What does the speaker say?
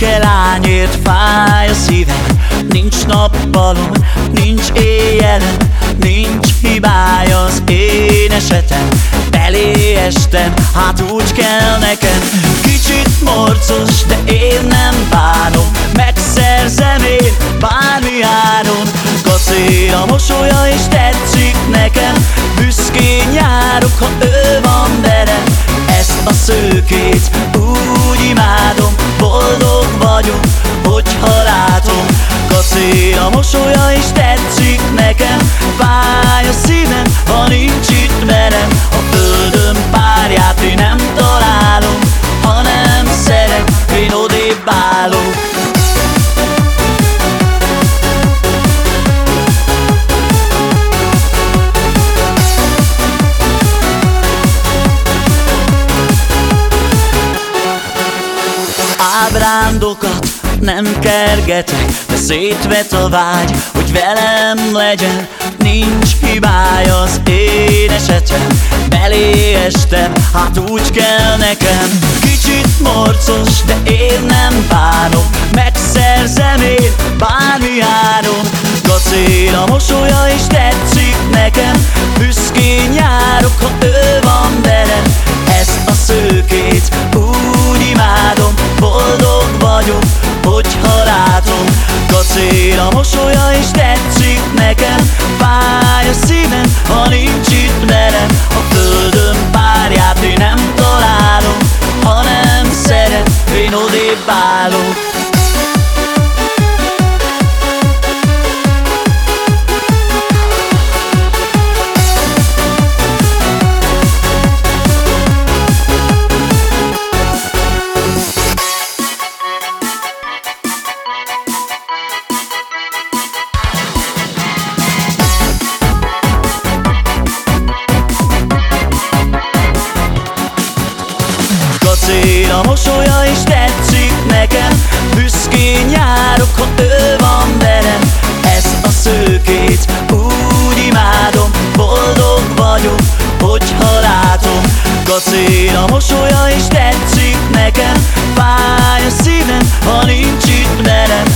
Szürke lányért fáj a szívem. Nincs nappalom, nincs éjjelem Nincs hibája az én esetem. Belé estem, hát úgy kell nekem. Kicsit morcos, de én nem bánom. Megszerzem én bármi áron. Kacér a mosolya és tetszik nekem. Büszkén járok, ha ő van velem. Ezt a szőkét mosolya és tetszik nekem. Fáj a szívem, ha nincs itt velem. A földön párját én nem találom Ha nem szeret, én odébb állok. Ábrándokat nem kergetek szétvet a vágy, hogy velem legyen. Nincs hibája az én esetem. Belé estem, hát úgy kell nekem. Kicsit morcos, de én nem bánom. Megszerzem én bármi áron. Kacél a mosolya és tetszik nekem. Büszkén járok, ha ő van velem Kacél a mosolya és tetszik nekem. Fáj a szívem, beszél, a mosolya is tetszik nekem. Büszkén járok, ha ő van velem. Ezt a szőkét úgy imádom. Boldog vagyok, hogyha látom. Kacél, a mosolya is tetszik nekem. Fáj a szívem, ha nincs itt velem.